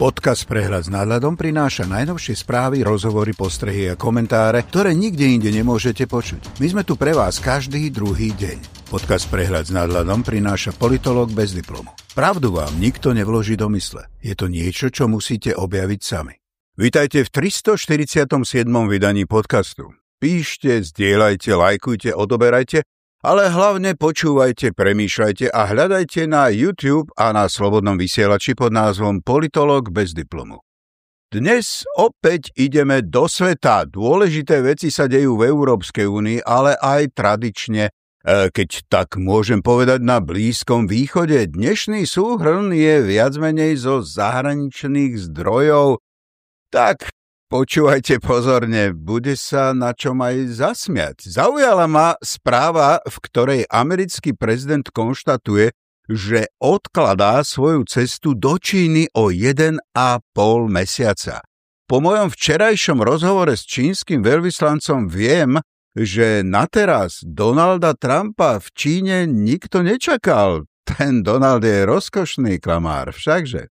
Podcast Prehľad s nadhľadom prináša najnovšie správy, rozhovory, postrehy a komentáre, ktoré nikde inde nemôžete počuť. My sme tu pre vás každý druhý deň. Podcast Prehľad s nadhľadom prináša politolog bez diplomu. Pravdu vám nikto nevloží do mysle. Je to niečo, čo musíte objaviť sami. Vítajte v 347. vydaní podcastu. Píšte, zdieľajte, lajkujte, odoberajte ale hlavne počúvajte, premýšľajte a hľadajte na YouTube a na slobodnom vysielači pod názvom Politolog bez diplomu. Dnes opäť ideme do sveta. Dôležité veci sa dejú v Európskej únii, ale aj tradične, e, keď tak môžem povedať, na Blízkom východe. Dnešný súhrn je viac menej zo zahraničných zdrojov. Tak Počúvajte pozorne, bude sa na čom aj zasmiať. Zaujala ma správa, v ktorej americký prezident konštatuje, že odkladá svoju cestu do Číny o 1,5 mesiaca. Po mojom včerajšom rozhovore s čínskym veľvyslancom viem, že na teraz Donalda Trumpa v Číne nikto nečakal. Ten Donald je rozkošný klamár, všakže.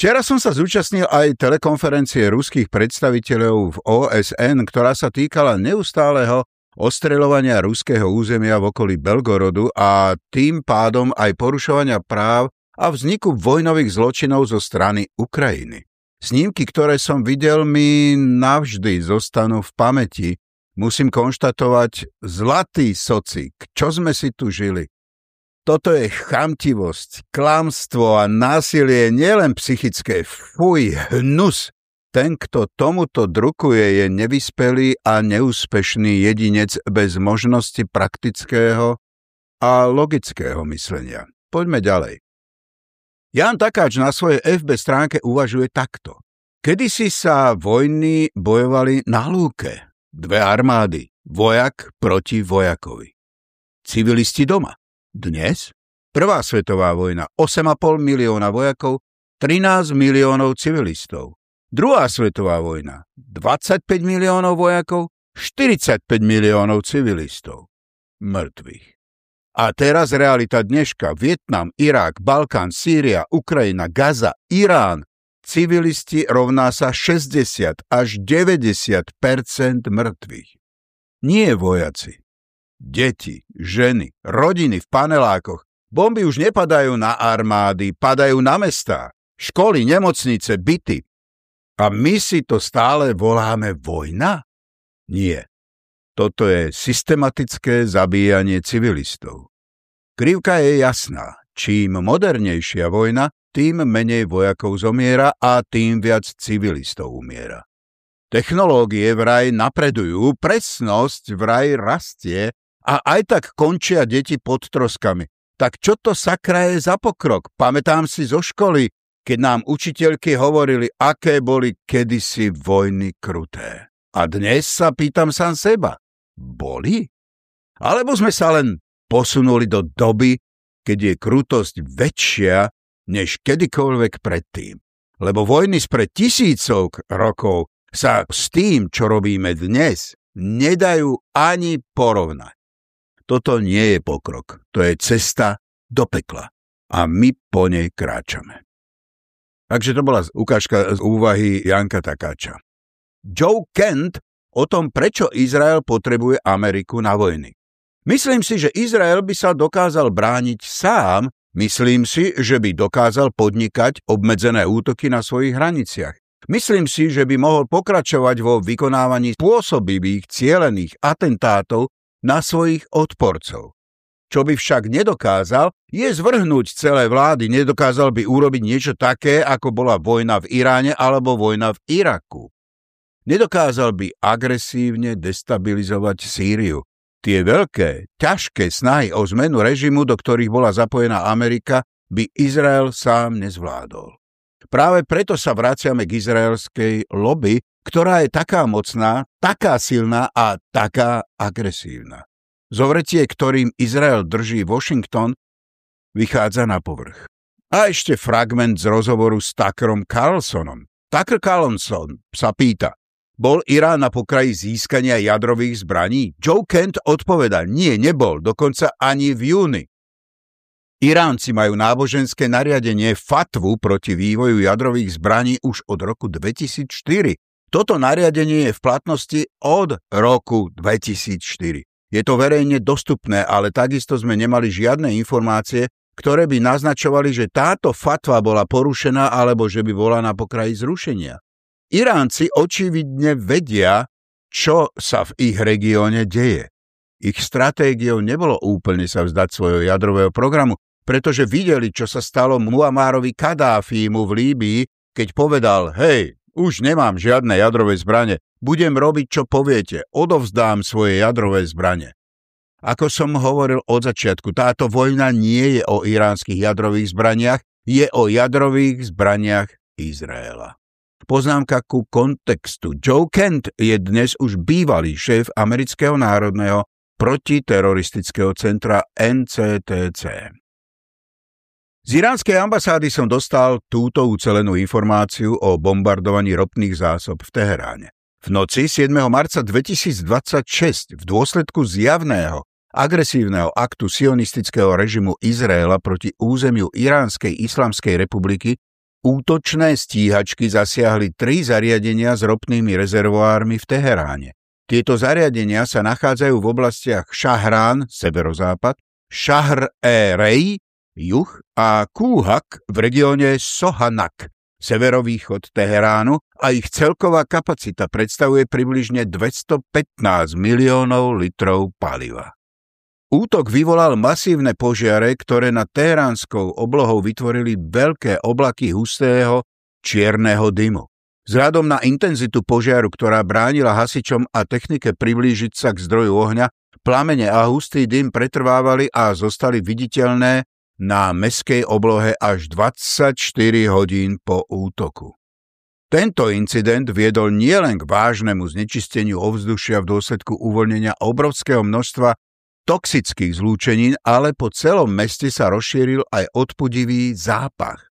Včera som sa zúčastnil aj telekonferencie ruských predstaviteľov v OSN, ktorá sa týkala neustáleho ostreľovania ruského územia v okolí Belgorodu a tým pádom aj porušovania práv a vzniku vojnových zločinov zo strany Ukrajiny. Snímky, ktoré som videl, mi navždy zostanú v pamäti. Musím konštatovať, zlatý socik, čo sme si tu žili. Toto je chamtivosť, klamstvo a násilie nielen psychické. Fuj, hnus. Ten, kto tomuto drukuje, je nevyspelý a neúspešný jedinec bez možnosti praktického a logického myslenia. Poďme ďalej. Jan Takáč na svojej FB stránke uvažuje takto. Kedysi sa vojny bojovali na lúke. Dve armády. Vojak proti vojakovi. Civilisti doma. Dnes? Prvá svetová vojna 8,5 milióna vojakov, 13 miliónov civilistov. Druhá svetová vojna 25 miliónov vojakov, 45 miliónov civilistov. Mŕtvych. A teraz realita dneška. Vietnam, Irák, Balkán, Sýria, Ukrajina, Gaza, Irán. Civilisti rovná sa 60 až 90% mŕtvych. Nie vojaci deti, ženy, rodiny v panelákoch. Bomby už nepadajú na armády, padajú na mestá, školy, nemocnice, byty. A my si to stále voláme vojna? Nie. Toto je systematické zabíjanie civilistov. Krivka je jasná. Čím modernejšia vojna, tým menej vojakov zomiera a tým viac civilistov umiera. Technológie vraj napredujú, presnosť vraj rastie a aj tak končia deti pod troskami. Tak čo to sakra je za pokrok? Pamätám si zo školy, keď nám učiteľky hovorili, aké boli kedysi vojny kruté. A dnes sa pýtam sám seba, boli? Alebo sme sa len posunuli do doby, keď je krutosť väčšia než kedykoľvek predtým. Lebo vojny spred tisícov rokov sa s tým, čo robíme dnes, nedajú ani porovnať. Toto nie je pokrok, to je cesta do pekla a my po nej kráčame. Takže to bola ukážka z úvahy Janka Takáča. Joe Kent o tom, prečo Izrael potrebuje Ameriku na vojny. Myslím si, že Izrael by sa dokázal brániť sám, myslím si, že by dokázal podnikať obmedzené útoky na svojich hraniciach. Myslím si, že by mohol pokračovať vo vykonávaní spôsobivých cielených atentátov na svojich odporcov. Čo by však nedokázal, je zvrhnúť celé vlády. Nedokázal by urobiť niečo také, ako bola vojna v Iráne alebo vojna v Iraku. Nedokázal by agresívne destabilizovať Sýriu. Tie veľké, ťažké snahy o zmenu režimu, do ktorých bola zapojená Amerika, by Izrael sám nezvládol. Práve preto sa vraciame k izraelskej lobby, ktorá je taká mocná, taká silná a taká agresívna. Zovretie, ktorým Izrael drží Washington, vychádza na povrch. A ešte fragment z rozhovoru s Tuckerom Carlsonom. Tucker Carlson sa pýta, bol Irán na pokraji získania jadrových zbraní? Joe Kent odpoveda, nie, nebol, dokonca ani v júni. Iránci majú náboženské nariadenie fatvu proti vývoju jadrových zbraní už od roku 2004. Toto nariadenie je v platnosti od roku 2004. Je to verejne dostupné, ale takisto sme nemali žiadne informácie, ktoré by naznačovali, že táto fatva bola porušená alebo že by bola na pokraji zrušenia. Iránci očividne vedia, čo sa v ich regióne deje. Ich stratégiou nebolo úplne sa vzdať svojho jadrového programu, pretože videli, čo sa stalo Muamárovi Kadáfímu v Líbii, keď povedal, hej, už nemám žiadne jadrové zbranie, budem robiť, čo poviete, odovzdám svoje jadrové zbranie. Ako som hovoril od začiatku, táto vojna nie je o iránskych jadrových zbraniach, je o jadrových zbraniach Izraela. Poznámka ku kontextu. Joe Kent je dnes už bývalý šéf amerického národného protiteroristického centra NCTC. Z iránskej ambasády som dostal túto ucelenú informáciu o bombardovaní ropných zásob v Teheráne. V noci 7. marca 2026 v dôsledku zjavného agresívneho aktu sionistického režimu Izraela proti územiu Iránskej islamskej republiky útočné stíhačky zasiahli tri zariadenia s ropnými rezervoármi v Teheráne. Tieto zariadenia sa nachádzajú v oblastiach Šahrán, severozápad, Šahr-e-Rej, juh a Kúhak v regióne Sohanak, severovýchod Teheránu a ich celková kapacita predstavuje približne 215 miliónov litrov paliva. Útok vyvolal masívne požiare, ktoré nad teheránskou oblohou vytvorili veľké oblaky hustého čierneho dymu. Vzhľadom na intenzitu požiaru, ktorá bránila hasičom a technike priblížiť sa k zdroju ohňa, plamene a hustý dym pretrvávali a zostali viditeľné na meskej oblohe až 24 hodín po útoku. Tento incident viedol nielen k vážnemu znečisteniu ovzdušia v dôsledku uvoľnenia obrovského množstva toxických zlúčenín, ale po celom meste sa rozšíril aj odpudivý zápach.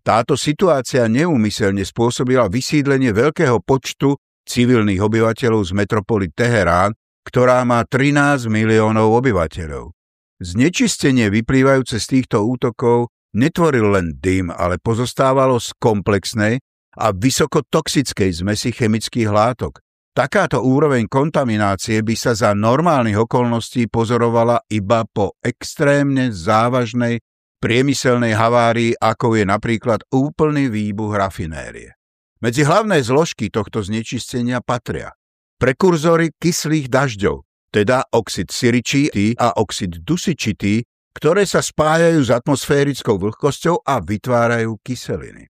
Táto situácia neúmyselne spôsobila vysídlenie veľkého počtu civilných obyvateľov z metropoly Teherán, ktorá má 13 miliónov obyvateľov. Znečistenie vyplývajúce z týchto útokov netvoril len dym, ale pozostávalo z komplexnej a vysokotoxickej zmesi chemických látok. Takáto úroveň kontaminácie by sa za normálnych okolností pozorovala iba po extrémne závažnej priemyselnej havárii, ako je napríklad úplný výbuch rafinérie. Medzi hlavné zložky tohto znečistenia patria prekurzory kyslých dažďov, teda oxid siričitý a oxid dusičitý, ktoré sa spájajú s atmosférickou vlhkosťou a vytvárajú kyseliny.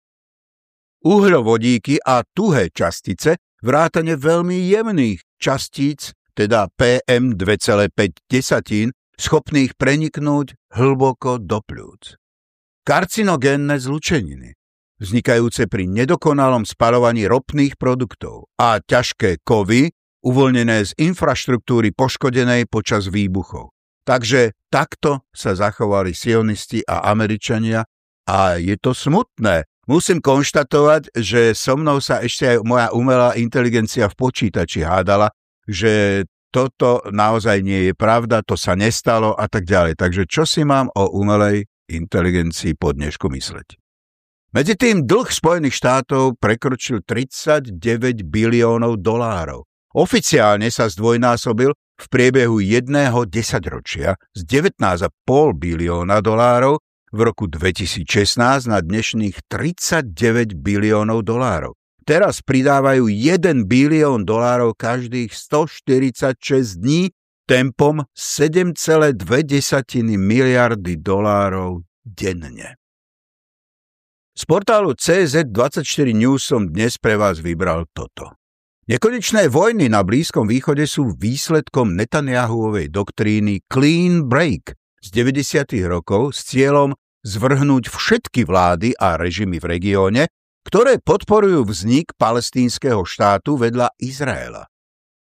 Uhľovodíky a tuhé častice, vrátane veľmi jemných častíc, teda PM 2,5 desatín, schopných preniknúť hlboko do pľúc. Karcinogénne zlučeniny, vznikajúce pri nedokonalom spalovaní ropných produktov a ťažké kovy, uvoľnené z infraštruktúry poškodenej počas výbuchov. Takže takto sa zachovali sionisti a Američania a je to smutné. Musím konštatovať, že so mnou sa ešte aj moja umelá inteligencia v počítači hádala, že toto naozaj nie je pravda, to sa nestalo a tak ďalej. Takže čo si mám o umelej inteligencii po dnešku mysleť? Medzi tým dlh Spojených štátov prekročil 39 biliónov dolárov. Oficiálne sa zdvojnásobil v priebehu jedného desaťročia z 19,5 bilióna dolárov v roku 2016 na dnešných 39 biliónov dolárov. Teraz pridávajú 1 bilión dolárov každých 146 dní tempom 7,2 miliardy dolárov denne. Z portálu CZ24 News som dnes pre vás vybral toto. Nekonečné vojny na Blízkom východe sú výsledkom Netanyahuovej doktríny Clean Break z 90. rokov s cieľom zvrhnúť všetky vlády a režimy v regióne, ktoré podporujú vznik palestínskeho štátu vedľa Izraela.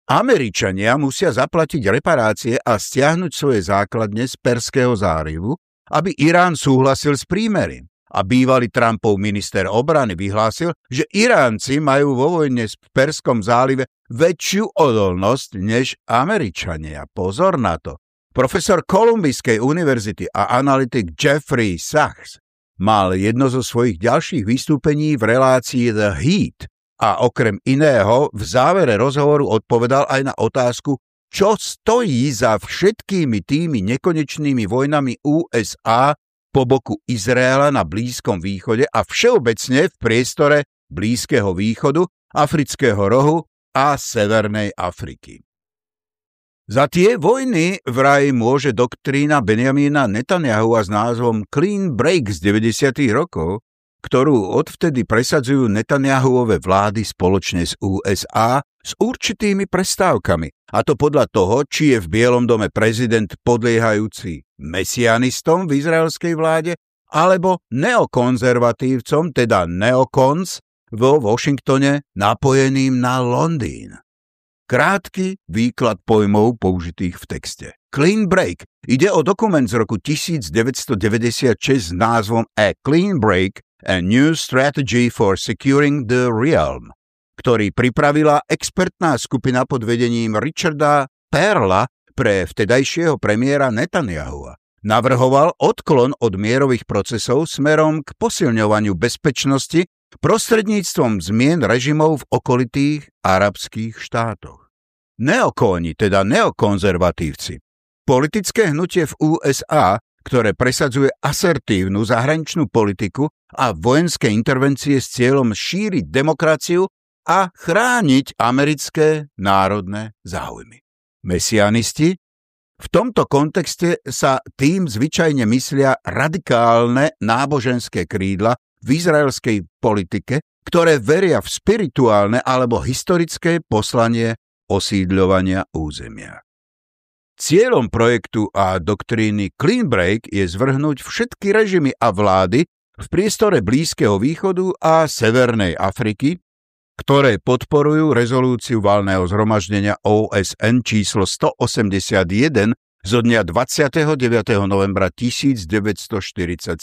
Američania musia zaplatiť reparácie a stiahnuť svoje základne z Perského zárivu, aby Irán súhlasil s prímerím. A bývalý Trumpov minister obrany vyhlásil, že Iránci majú vo vojne v Perskom zálive väčšiu odolnosť než Američania. Pozor na to. Profesor Kolumbijskej univerzity a analytik Jeffrey Sachs mal jedno zo svojich ďalších vystúpení v relácii The Heat a okrem iného v závere rozhovoru odpovedal aj na otázku, čo stojí za všetkými tými nekonečnými vojnami USA po boku Izraela na Blízkom východe a všeobecne v priestore Blízkeho východu, Afrického rohu a Severnej Afriky. Za tie vojny vraj môže doktrína Benjamína Netanyahu s názvom Clean Break z 90. rokov, ktorú odvtedy presadzujú Netanyahuové vlády spoločne s USA s určitými prestávkami. A to podľa toho, či je v Bielom dome prezident podliehajúci mesianistom v izraelskej vláde alebo neokonzervatívcom, teda neokons, vo Washingtone napojeným na Londýn. Krátky výklad pojmov použitých v texte. Clean Break ide o dokument z roku 1996 s názvom A Clean Break – A New Strategy for Securing the Realm, ktorý pripravila expertná skupina pod vedením Richarda Perla pre vtedajšieho premiéra Netanyahua. Navrhoval odklon od mierových procesov smerom k posilňovaniu bezpečnosti prostredníctvom zmien režimov v okolitých arabských štátoch. Neokóni, teda neokonzervatívci. Politické hnutie v USA, ktoré presadzuje asertívnu zahraničnú politiku a vojenské intervencie s cieľom šíriť demokraciu a chrániť americké národné záujmy. Mesianisti v tomto kontexte sa tým zvyčajne myslia radikálne náboženské krídla v izraelskej politike, ktoré veria v spirituálne alebo historické poslanie osídľovania územia. Cieľom projektu a doktríny Clean Break je zvrhnúť všetky režimy a vlády v priestore Blízkeho východu a Severnej Afriky, ktoré podporujú rezolúciu valného zhromaždenia OSN číslo 181 zo dňa 29. novembra 1947,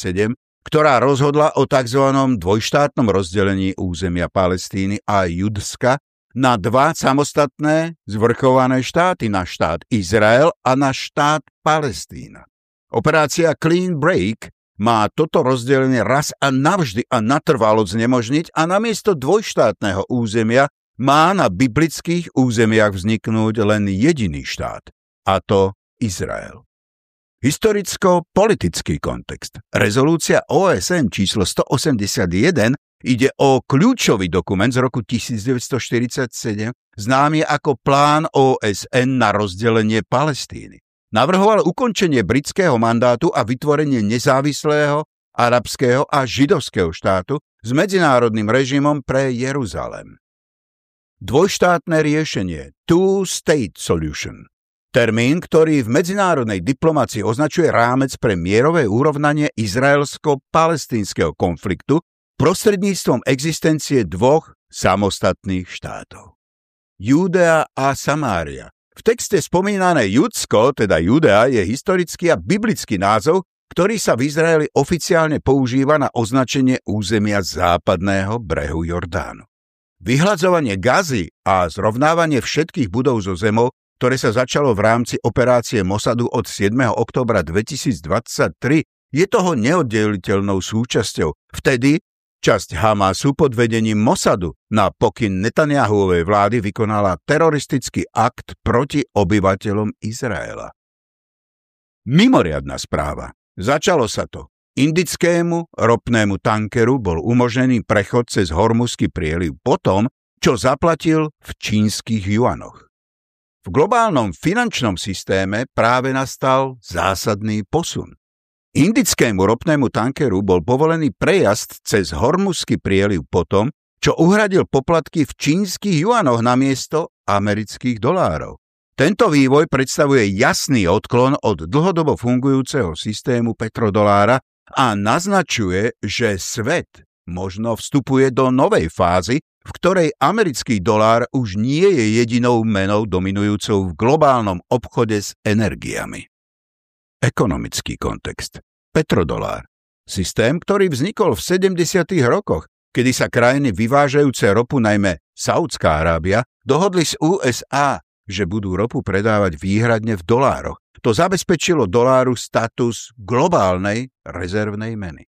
ktorá rozhodla o tzv. dvojštátnom rozdelení územia Palestíny a Judska na dva samostatné zvrchované štáty, na štát Izrael a na štát Palestína. Operácia Clean Break má toto rozdelenie raz a navždy a natrvalo znemožniť a namiesto dvojštátneho územia má na biblických územiach vzniknúť len jediný štát, a to Izrael. Historicko-politický kontext. Rezolúcia OSN číslo 181 Ide o kľúčový dokument z roku 1947, známy ako Plán OSN na rozdelenie Palestíny. Navrhoval ukončenie britského mandátu a vytvorenie nezávislého arabského a židovského štátu s medzinárodným režimom pre Jeruzalem. Dvojštátne riešenie Two-State Solution Termín, ktorý v medzinárodnej diplomácii označuje rámec pre mierové urovnanie izraelsko-palestínskeho konfliktu prostredníctvom existencie dvoch samostatných štátov. Judea a Samária. V texte spomínané Judsko, teda Judea, je historický a biblický názov, ktorý sa v Izraeli oficiálne používa na označenie územia západného brehu Jordánu. Vyhľadzovanie gazy a zrovnávanie všetkých budov zo zemou, ktoré sa začalo v rámci operácie Mosadu od 7. oktobra 2023, je toho neoddeliteľnou súčasťou. Vtedy Časť Hamasu pod vedením Mosadu na pokyn Netanyahuovej vlády vykonala teroristický akt proti obyvateľom Izraela. Mimoriadná správa. Začalo sa to. Indickému ropnému tankeru bol umožnený prechod cez Hormuzský prieliv potom, čo zaplatil v čínskych juanoch. V globálnom finančnom systéme práve nastal zásadný posun. Indickému ropnému tankeru bol povolený prejazd cez Hormuzský prieliv potom, čo uhradil poplatky v čínskych juanoch na miesto amerických dolárov. Tento vývoj predstavuje jasný odklon od dlhodobo fungujúceho systému petrodolára a naznačuje, že svet možno vstupuje do novej fázy, v ktorej americký dolár už nie je jedinou menou dominujúcou v globálnom obchode s energiami. Ekonomický kontext petrodolár. Systém, ktorý vznikol v 70. rokoch, kedy sa krajiny vyvážajúce ropu, najmä Saudská Arábia, dohodli s USA že budú ropu predávať výhradne v dolároch. To zabezpečilo doláru status globálnej rezervnej meny.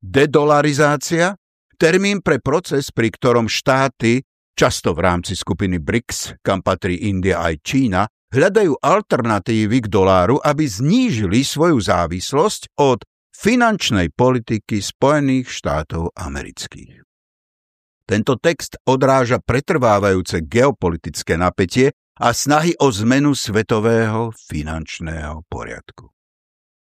Dedolarizácia? Termín pre proces, pri ktorom štáty, často v rámci skupiny BRICS, kam patrí India aj Čína, hľadajú alternatívy k doláru, aby znížili svoju závislosť od finančnej politiky Spojených štátov amerických. Tento text odráža pretrvávajúce geopolitické napätie a snahy o zmenu svetového finančného poriadku.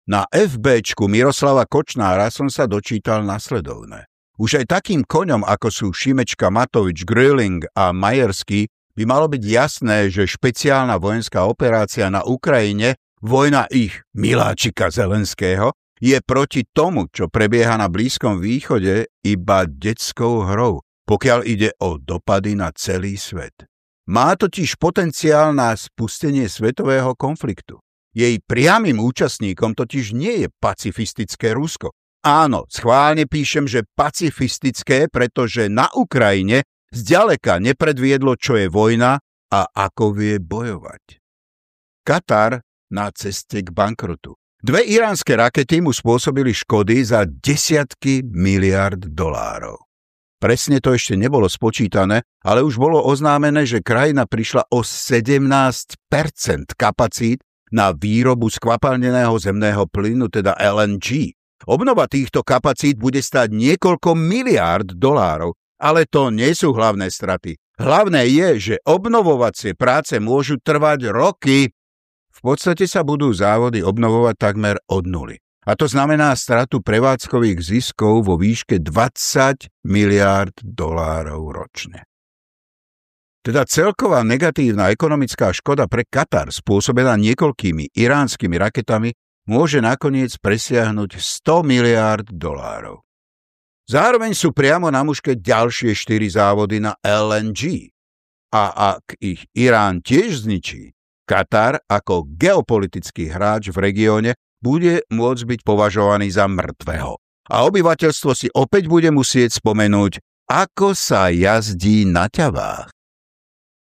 Na FBčku Miroslava Kočnára som sa dočítal nasledovné. Už aj takým koňom, ako sú Šimečka Matovič, Grilling a Majersky, by malo byť jasné, že špeciálna vojenská operácia na Ukrajine, vojna ich miláčika Zelenského, je proti tomu, čo prebieha na Blízkom východe, iba detskou hrou, pokiaľ ide o dopady na celý svet. Má totiž potenciál na spustenie svetového konfliktu. Jej priamým účastníkom totiž nie je pacifistické Rusko. Áno, schválne píšem, že pacifistické, pretože na Ukrajine zďaleka nepredviedlo, čo je vojna a ako vie bojovať. Katar na ceste k bankrotu. Dve iránske rakety mu spôsobili škody za desiatky miliard dolárov. Presne to ešte nebolo spočítané, ale už bolo oznámené, že krajina prišla o 17% kapacít na výrobu skvapalneného zemného plynu, teda LNG. Obnova týchto kapacít bude stať niekoľko miliárd dolárov, ale to nie sú hlavné straty. Hlavné je, že obnovovacie práce môžu trvať roky v podstate sa budú závody obnovovať takmer od nuly. A to znamená stratu prevádzkových ziskov vo výške 20 miliárd dolárov ročne. Teda celková negatívna ekonomická škoda pre Katar spôsobená niekoľkými iránskymi raketami môže nakoniec presiahnuť 100 miliárd dolárov. Zároveň sú priamo na muške ďalšie štyri závody na LNG. A ak ich Irán tiež zničí, Katar ako geopolitický hráč v regióne bude môcť byť považovaný za mŕtvého. A obyvateľstvo si opäť bude musieť spomenúť, ako sa jazdí na ťavách.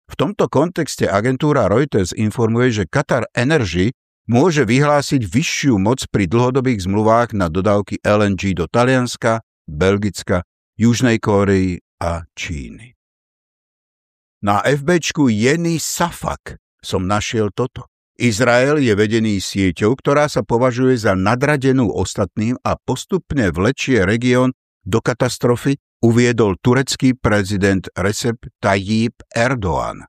V tomto kontexte agentúra Reuters informuje, že Qatar Energy môže vyhlásiť vyššiu moc pri dlhodobých zmluvách na dodávky LNG do Talianska, Belgicka, Južnej Kórei a Číny. Na FBčku Jenny Safak som našiel toto. Izrael je vedený sieťou, ktorá sa považuje za nadradenú ostatným a postupne vlečie región do katastrofy, uviedol turecký prezident Recep Tayyip Erdoğan.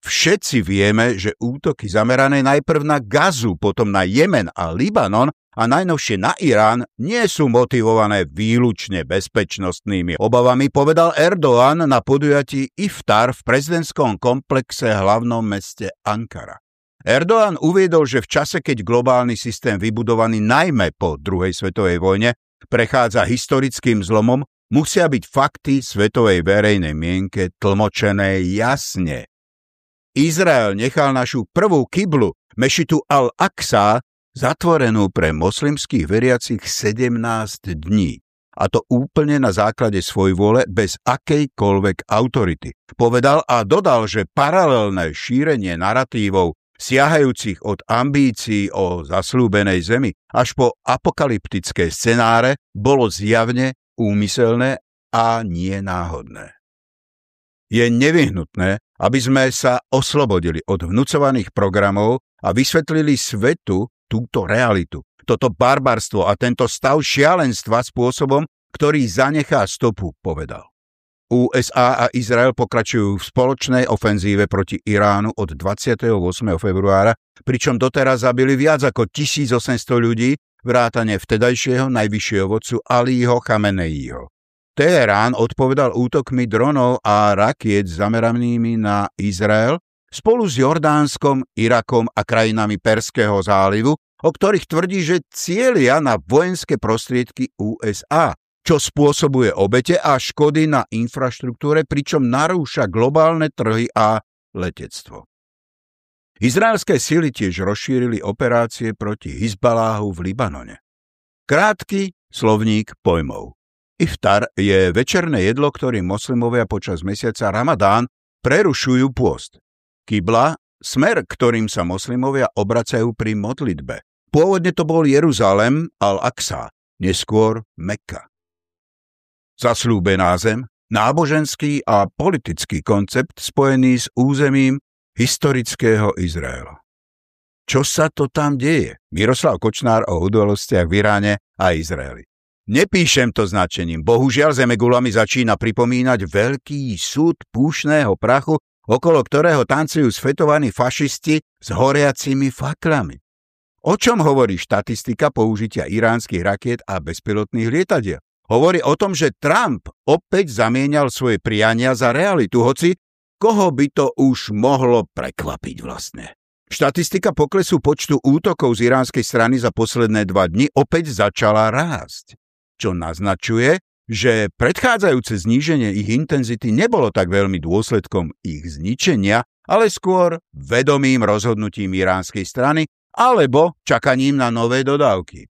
Všetci vieme, že útoky zamerané najprv na Gazu, potom na Jemen a Libanon a najnovšie na Irán nie sú motivované výlučne bezpečnostnými obavami, povedal Erdoğan na podujatí Iftar v prezidentskom komplexe hlavnom meste Ankara. Erdoğan uviedol, že v čase, keď globálny systém vybudovaný najmä po druhej svetovej vojne prechádza historickým zlomom, musia byť fakty svetovej verejnej mienke tlmočené jasne. Izrael nechal našu prvú kyblu, mešitu Al-Aqsa, zatvorenú pre moslimských veriacich 17 dní. A to úplne na základe svoj vole bez akejkoľvek autority. Povedal a dodal, že paralelné šírenie naratívov siahajúcich od ambícií o zaslúbenej zemi až po apokalyptické scenáre bolo zjavne úmyselné a nie náhodné. Je nevyhnutné, aby sme sa oslobodili od vnúcovaných programov a vysvetlili svetu túto realitu, toto barbarstvo a tento stav šialenstva spôsobom, ktorý zanechá stopu, povedal. USA a Izrael pokračujú v spoločnej ofenzíve proti Iránu od 28. februára, pričom doteraz zabili viac ako 1800 ľudí, vrátane vtedajšieho najvyššieho vodcu Alího Chameneího. Teherán odpovedal útokmi dronov a rakiet zameranými na Izrael spolu s Jordánskom, Irakom a krajinami Perského zálivu, o ktorých tvrdí, že cieľia na vojenské prostriedky USA, čo spôsobuje obete a škody na infraštruktúre, pričom narúša globálne trhy a letectvo. Izraelské sily tiež rozšírili operácie proti Hizbaláhu v Libanone. Krátky slovník pojmov. Iftar je večerné jedlo, ktorým moslimovia počas mesiaca Ramadán prerušujú pôst. Kibla smer, ktorým sa moslimovia obracajú pri modlitbe. Pôvodne to bol Jeruzalem al-Aqsa, neskôr Mekka. Zaslúbená zem, náboženský a politický koncept spojený s územím historického Izraela. Čo sa to tam deje? Miroslav Kočnár o udalostiach v Iráne a Izraeli. Nepíšem to značením. Bohužiaľ Zemegula mi začína pripomínať veľký súd púšného prachu, okolo ktorého tancujú svetovaní fašisti s horiacimi faklami. O čom hovorí štatistika použitia iránskych rakiet a bezpilotných lietadiel? Hovorí o tom, že Trump opäť zamienial svoje priania za realitu, hoci koho by to už mohlo prekvapiť vlastne. Štatistika poklesu počtu útokov z iránskej strany za posledné dva dni opäť začala rásť čo naznačuje, že predchádzajúce zníženie ich intenzity nebolo tak veľmi dôsledkom ich zničenia, ale skôr vedomým rozhodnutím iránskej strany alebo čakaním na nové dodávky.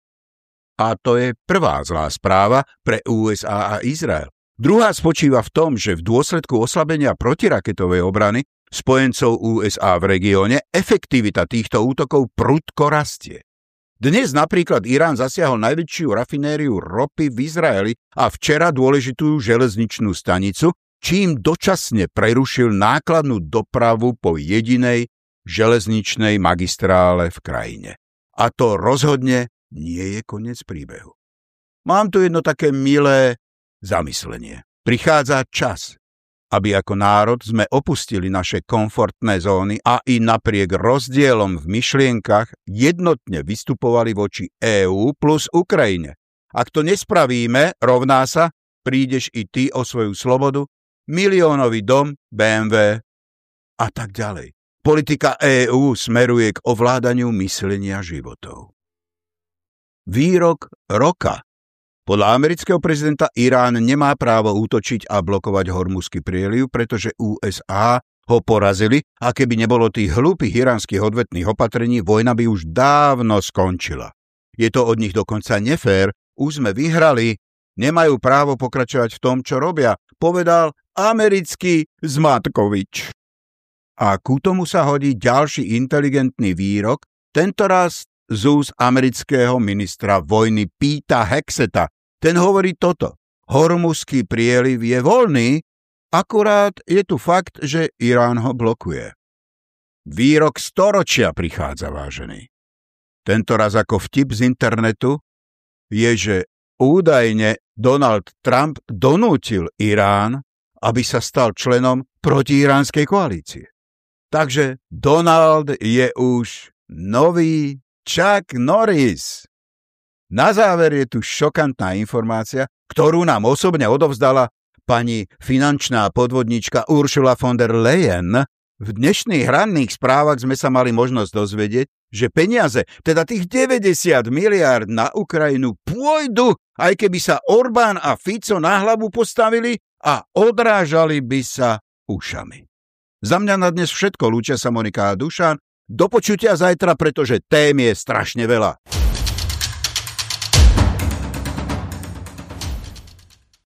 A to je prvá zlá správa pre USA a Izrael. Druhá spočíva v tom, že v dôsledku oslabenia protiraketovej obrany spojencov USA v regióne efektivita týchto útokov prudko rastie. Dnes napríklad Irán zasiahol najväčšiu rafinériu ropy v Izraeli a včera dôležitú železničnú stanicu, čím dočasne prerušil nákladnú dopravu po jedinej železničnej magistrále v krajine. A to rozhodne nie je koniec príbehu. Mám tu jedno také milé zamyslenie. Prichádza čas, aby ako národ sme opustili naše komfortné zóny a i napriek rozdielom v myšlienkach jednotne vystupovali voči EÚ plus Ukrajine. Ak to nespravíme, rovná sa, prídeš i ty o svoju slobodu, miliónový dom, BMW a tak ďalej. Politika EÚ smeruje k ovládaniu myslenia životov. Výrok roka podľa amerického prezidenta Irán nemá právo útočiť a blokovať Hormuzský prieliv, pretože USA ho porazili a keby nebolo tých hlúpych iránskych odvetných opatrení, vojna by už dávno skončila. Je to od nich dokonca nefér, už sme vyhrali, nemajú právo pokračovať v tom, čo robia, povedal americký Zmatkovič. A ku tomu sa hodí ďalší inteligentný výrok, tentoraz z úz amerického ministra vojny Píta Hexeta, ten hovorí toto. Hormuzský prieliv je voľný, akurát je tu fakt, že Irán ho blokuje. Výrok storočia prichádza, vážený. Tento raz ako vtip z internetu je, že údajne Donald Trump donútil Irán, aby sa stal členom protiiránskej koalície. Takže Donald je už nový Chuck Norris. Na záver je tu šokantná informácia, ktorú nám osobne odovzdala pani finančná podvodnička Ursula von der Leyen. V dnešných hranných správach sme sa mali možnosť dozvedieť, že peniaze, teda tých 90 miliárd na Ukrajinu, pôjdu, aj keby sa Orbán a Fico na hlavu postavili a odrážali by sa ušami. Za mňa na dnes všetko, lúčia sa Monika a Dušan. Do počutia zajtra, pretože tém je strašne veľa.